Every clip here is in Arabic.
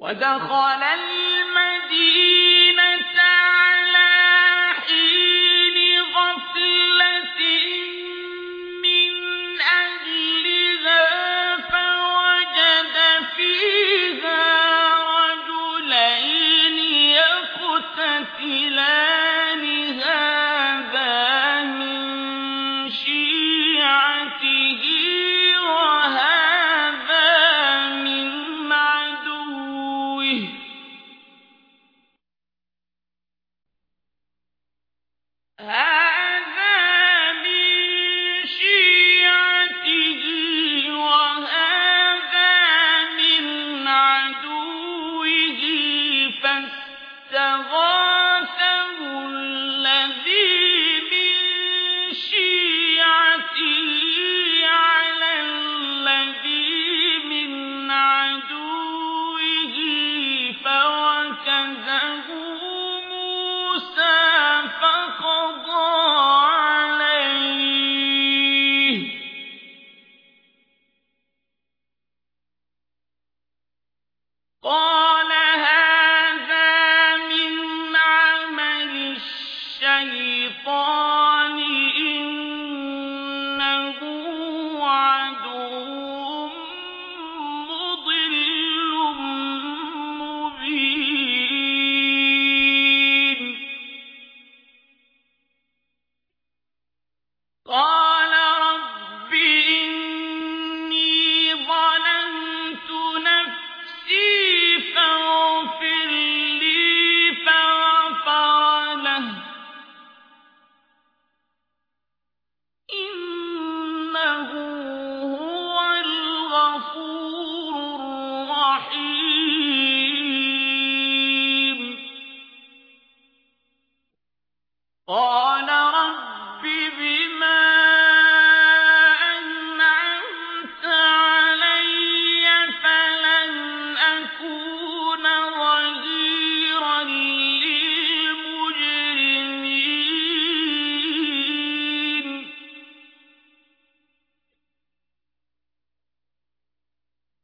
ودخل المدينة الله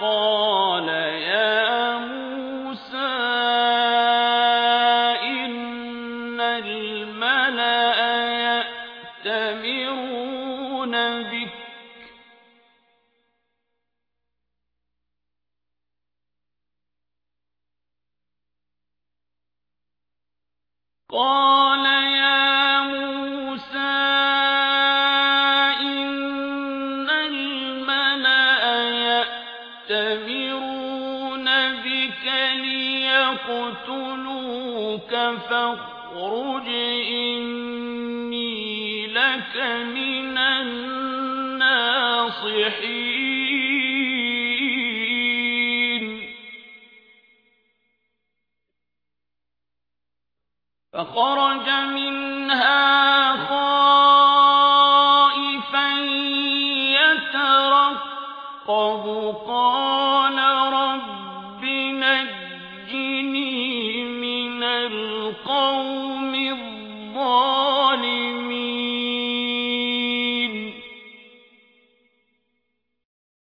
قال يا موسى إن الملأ يأتمرون بك. قال ليقتلوك فاخرج إني لك من الناصحين. فخرج منها خائفا يترقب قال